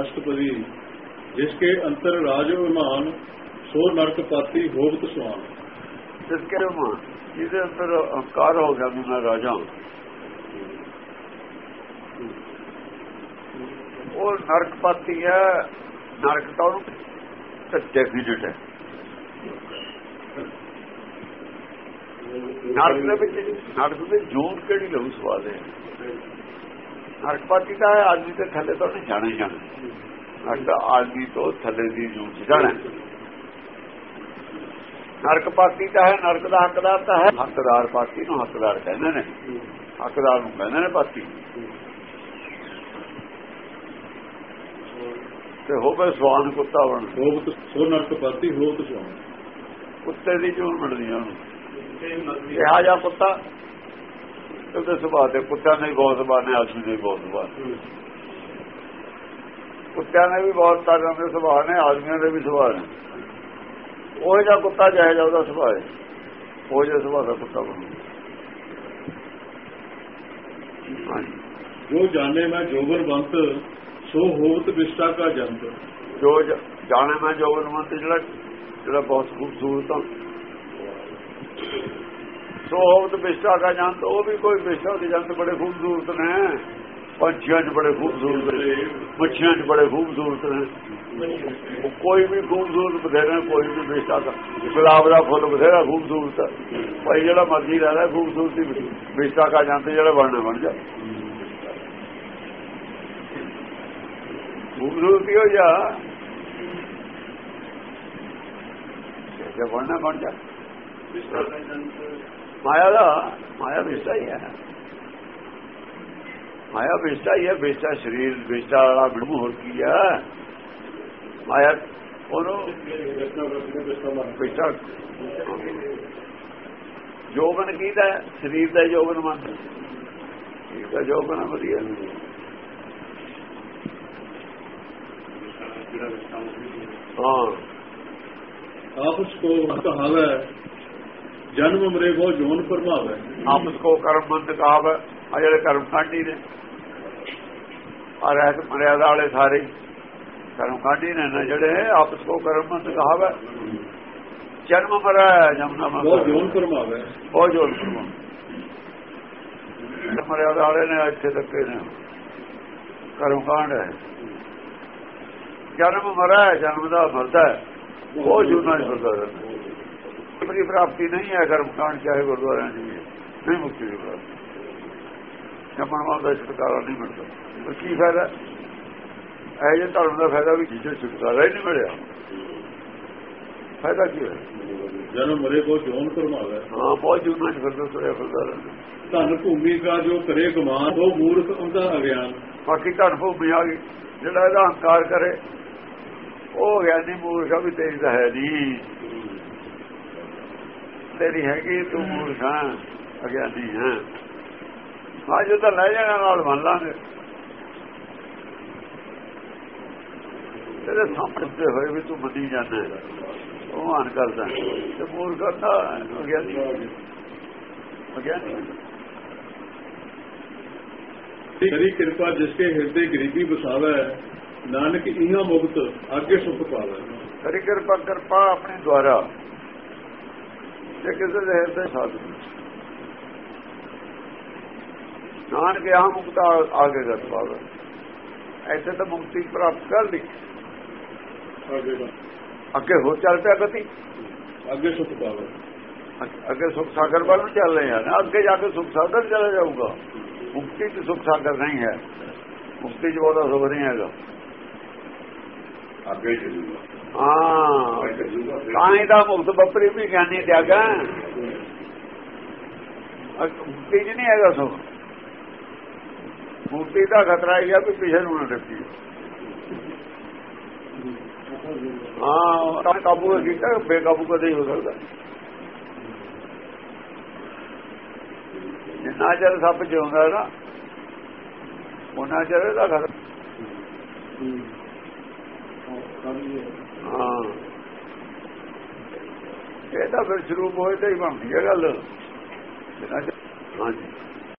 ਅਸ਼ਟਪਦੀ ਜਿਸ ਕੇ ਅੰਤਰ ਰਾਜ ਵਿਮਾਨ ਸੋ ਨਰਕ ਪਾਤੀ ਹੋਵਤ ਸੁਆਨ ਜਿਸ ਕੇ ਜਿਹਦੇ ਅੰਦਰ ਹੰਕਾਰ ਹੋ ਗਿਆ ਵੀ ਮੈਂ ਰਾਜਾ ਹਾਂ। ਉਹ ਨਰਕਪਾਤੀ ਹੈ, ਨਰਕ ਤਾਂ ਉਹਨੂੰ ਡੈਫੀਨਿਟ ਹੈ। ਨਰਕ ਦੇ ਵਿੱਚ, ਨਰਕ ਦੇ ਜੋਨ ਕਿਹੜੀ ਲਹੂ ਸਵਾਲ ਹੈ? ਨਰਕਪਾਤੀ ਤਾਂ ਹੈ ਆਦਮੀ ਦੇ ਥੱਲੇ ਤੋਂ ਜਾਣਾ ਹੀ ਜਾਣਾ। ਨਰਕ ਦਾ ਆਦਮੀ ਤੋਂ ਥੱਲੇ ਦੀ ਚ ਜਾਣਾ। ਹੈ। ਨਰਕ ਪਾਤੀ ਤਾਂ ਹੈ ਨਰਕ ਦਾ ਹੱਕਦਾਰ ਤਾਂ ਹੈ। ਹੱਕਦਾਰ ਪਾਤੀ ਨੂੰ ਹੱਕਦਾਰ ਕਹਿੰਦੇ ਨੇ। ਹੱਕਦਾਰ ਨੂੰ ਕਹਿੰਦੇ ਨੇ ਪਾਤੀ ਤੇ ਹੋਵੇ ਸਵਾਨ ਕੁੱਤਾ ਬਣ। ਹੋਵਤ ਸੋ ਨਰਕ ਪਾਤੀ ਹੋਵਤ ਸੁਆਨ ਕੁੱਤੇ ਦੀ ਜੂਨ ਬਣਦੀ ਆ ਉਹਨੂੰ। ਕਿਹਾ ਜਾ ਕੁੱਤਾ ਉਹਦੇ ਸੁਭਾਅ ਤੇ ਕੁੱਤਿਆਂ ਨੇ ਬਹੁਤ ਸੁਭਾਅ ਨੇ ਆਦਮੀ ਦੇ ਵੀ ਬਹੁਤ ਸੁਭਾਅ ਨੇ। ਕੁੱਤਿਆਂ ਨੇ ਵੀ ਬਹੁਤ ਤਰ੍ਹਾਂ ਦੇ ਸੁਭਾਅ ਨੇ ਆਦਮੀਆਂ ਦੇ ਵੀ ਸੁਭਾਅ ਨੇ। ਉਹ ਜਿਹਾ ਕੁੱਤਾ ਜਾਇ ਜਾ ਉਹਦਾ ਸੁਭਾਅ ਹੈ। ਉਹ ਜਿਹਾ ਸੁਭਾਅ ਦਾ ਕੁੱਤਾ ਬਣੂ। ਜੋ ਜਾਣੇ ਮੈਂ ਬੰਤ ਸੋ ਹੋਵਤ ਵਿਸ਼ਟਾ ਕਾ ਜੰਤ। ਜੋ ਜਾਣੇ ਮੈਂ ਜੋਗਨਵੰਤ ਜਿਹੜਾ ਜਿਹੜਾ ਬਹੁਤ ਖੂਬਸੂਰਤ ਆ। ਸੋ ਹੋਵਤ ਵਿਸ਼ਟਾ ਦਾ ਜੰਤ, ਉਹ ਵੀ ਕੋਈ ਵਿਸ਼ਟਾ ਦੇ ਜੰਤ ਬੜੇ ਖੂਬਸੂਰਤ ਨੇ। ਪੰਛੀਆਂ 'ਚ ਬੜੇ ਖੂਬਸੂਰਤ ਨੇ। ਮੱਛੀਆਂ 'ਚ ਬੜੇ ਖੂਬਸੂਰਤ ਨੇ। ਕੋਈ ਵੀ ਖੂਬਸੂਰਤ ਬਥੇਰਾ ਕੋਈ ਵੀ ਵਿਸ਼ਟਾ ਦਾ। ਗੁਲਾਬ ਦਾ ਫੁੱਲ ਬਥੇਰਾ ਖੂਬਸੂਰਤ ਹੈ। ਭਾਈ ਜਿਹੜਾ ਮਰਜ਼ੀ ਰਹਿਦਾ ਖੂਬਸੂਰਤੀ ਵਿਸ਼ਟਾ ਦਾ ਜੰਤ ਜਿਹੜਾ ਬਣਨਾ ਬਣ ਜਾ ਖੂਬਸੂਰਤੀ ਹੋ ਜਾ। ਜੇ ਬਣਨਾ ਬਣ ਜਾ। ਮਾਇਆ ਦਾ ਮਾਇਆ ਵਿਸ਼ਾ ਹੀ ਹੈ। ਮਾਇਆ ਵਿਸ਼ਾ ਹੀ ਹੈ ਵਿਸ਼ਾ ਸਰੀਰ ਵਿਸ਼ਾ ਵਾਲਾ ਬਿੜੂ ਹੋਰ ਕੀ ਹੈ? ਮਾਇਆ ਉਹਨੂੰ ਵਿਸ਼ਾ ਜੋਗਨ ਕੀਦਾ ਹੈ? ਸਰੀਰ ਦਾ ਜੋਗਨ ਮੰਨ। ਦਾ ਜੋਗਨ ਵਧੀਆ। ਹਾਂ। ਆਪਸ ਕੋ ਕਹਾਵੇ ਜਨਮ ਮਰੇ ਕੋ ਜੋਨ ਪ੍ਰਭਾਵੈ ਆਪਸ ਕੋ ਕਰਮਬੰਦ ਕਾਬ ਆ ਜਿਹੜੇ ਕਰਮ ਕਾਂਡੀ ਨੇ। ਆ ਰਹਿਤ ਮਰਿਆਦਾ ਵਾਲੇ ਸਾਰੇ ਕਰਮ ਕਾਂਡੀ ਨੇ ਨਾ ਜਿਹੜੇ ਆਪਸ ਕੋ ਕਰਮਬੰਦ ਕਾਬ ਜਨਮ ਮਰਾ ਜਮਨਾ ਮਰਾ ਜੋਨ ਪ੍ਰਭਾਵੈ ਬਹੁਤ ਜੋਰ ਮਰਿਆਦਾ ਵਾਲੇ ਨੇ ਇੱਥੇ ਤੱਕ ਨੇ। ਕਰਮ ਕਾਂਡ ਹੈ। ਜਨਮ ਮਰਾ ਜਨਮ ਦਾ ਮਰਦਾ ਹੈ। ਉਹ ਜੁਨਾ ਨਹੀਂ ਮਰਦਾ ਆਪਣੀ ਪ੍ਰਾਪਤੀ ਨਹੀਂ ਹੈ ਕਰਮ ਕਾਂਡ ਚਾਹੇ ਗੁਰਦੁਆਰਿਆਂ ਦੀ। ਨਹੀਂ ਮੁਕਤੀ ਦੀ ਪ੍ਰਾਪਤੀ। ਮਾਲ ਦਾ ਛੁਟਕਾਰਾ ਨਹੀਂ ਮਿਲਦਾ। ਪਰ ਕੀ ਫਾਇਦਾ? ਇਹ ਜੇ ਧਰਮ ਦਾ ਫਾਇਦਾ ਵੀ ਜਿੱਥੇ ਛੁਟਕਾਰਾ ਹੀ ਨਹੀਂ ਮਿਲਿਆ। ਫਾਇਦਾ ਕੀ ਹੋਇਆ ਜਨਮ ਮਰੇ ਕੋ ਜੋਨ ਪ੍ਰਭਾਵੈ ਹਾਂ ਬਹੁਤ ਜੁਨਾ ਫਿਰਦਾ ਤੁਰਿਆ ਫਿਰਦਾ ਧਨ ਭੂਮੀ ਕਾ ਜੋ ਕਰੇ ਗਮਾਨ ਉਹ ਮੂਰਖ ਅੰਧਾ ਅਗਿਆਨ। ਬਾਕੀ ਧਨ ਭੂਮੀ ਆ ਗਈ। ਜਿਹੜਾ ਇਹਦਾ ਹੰਕਾਰ ਕਰੇ ਉਹ ਗਿਆਨੀ ਮੂਰਖ ਆ ਵੀ ਤੇਰੀ ਤਾਂ ਹੈ ਨਹੀਂ ਤੇਰੀ ਹੈਗੀ ਤੂੰ ਮੂਰਖ ਅਗਿਆਨੀ ਹੈ। ਅੱਜ ਤਾਂ ਲੈ ਜਾਣਾ ਨਾਲ ਮੰਨ ਲਾਂਗੇ। ਤੇਰੇ ਸਾਹਮਣੇ ਹੋਏ ਵੀ ਤੂੰ ਮੰਨੀ ਜਾਂਦਾ। ਉਹ ਮਾਨ ਕਰਦਾ। ਤੇ ਮੂਰਖ ਕਰਦਾ ਅਗਿਆਨੀ ਅਗਿਆਨੀ ਕਰੀ ਕਿਰਪਾ ਜਿਸ ਕੇ ਹਿਰਦੇ ਗਰੀਬੀ ਬਸਾਵੈ ਨਾਨਕ ਇਹਾਂ ਮੁਕਤ ਅੱਗੇ ਸੁਖ ਪਾਵੈ। ਕਰੀ ਕਿਰਪਾ ਕਿਰਪਾ ਆਪਣੇ ਦੁਆਰਾ। ਜੇ ਕਿਸੇ ਦੇ ਹਿਰਦੇ ਸਾਧੂ ਨਾਨਕ ਯਹਾਂ ਮੁਕਤਾ ਆਗੇ ਕਰ ਪਾਵੇ ਐਸੇ ਤਾਂ ਮੁਕਤੀ ਪ੍ਰਾਪਤ ਕਰ ਲਈ। ਅੱਗੇ ਹੋ ਚੱਲ ਪਿਆ ਗਤੀ। ਅੱਗੇ ਸੁਖ ਪਾਵੈ। ਅੱਗੇ- ਸੁਖ ਸਾਗਰ ਵੱਲ ਨੂੰ ਚੱਲ ਰਹੇ ਹਨ ਅੱਗੇ ਜਾ ਕੇ ਸੁਖ ਸਾਗਰ ਚਲਾ ਜਾਊਗਾ। ਮੁਕਤੀ ਚ ਸੁਖ ਸਾਗਰ ਨਹੀਂ ਹੈ। ਮੁਕਤੀ ਚ ਬਹੁਤਾ ਸੁਖ ਨਹੀਂ ਹੈਗਾ। ਅੱਗੇ ਚੱਲੂਗਾ। ਹਾਂ। ਤਾਂ ਤਾਂ ਮੁਕਤ ਬੱਪਰੀ ਵੀ ਗਿਆਨੀ ਤਿਆਗਾ ਮੁਕਤੀ ਚ ਨਹੀਂ ਹੈਗਾ ਸੁਖ ਮੁਕਤੀ ਦਾ ਖਤਰਾ ਹੀ ਆ ਵੀ ਪਿਛੇ ਨੂੰ ਨਾ ਰੱਖੀ ਹਾਂ ਤਾਂ ਕਾਬੂ ਕੀਤਾ ਬੇਕਾਬੂ ਕਦੇ ਹੀ ਹੋ ਸਕਦਾ। ਜਿੰਨਾ ਚਿਰ ਸੱਪ ਜਿਉਂਦਾ ਨਾ ਉਹਨਾਂ ਚਿਰ ਇਹਦਾ ਖਤਰਾ। ਹਾਂ। ਇਹ ਤਾਂ ਫਿਰ ਸ਼ੁਰੂ ਹੋਏ ਤਾਂ ਹੀ ਬਣਦੀ ਹੈ ਗੱਲ। ਹਾਂਜੀ।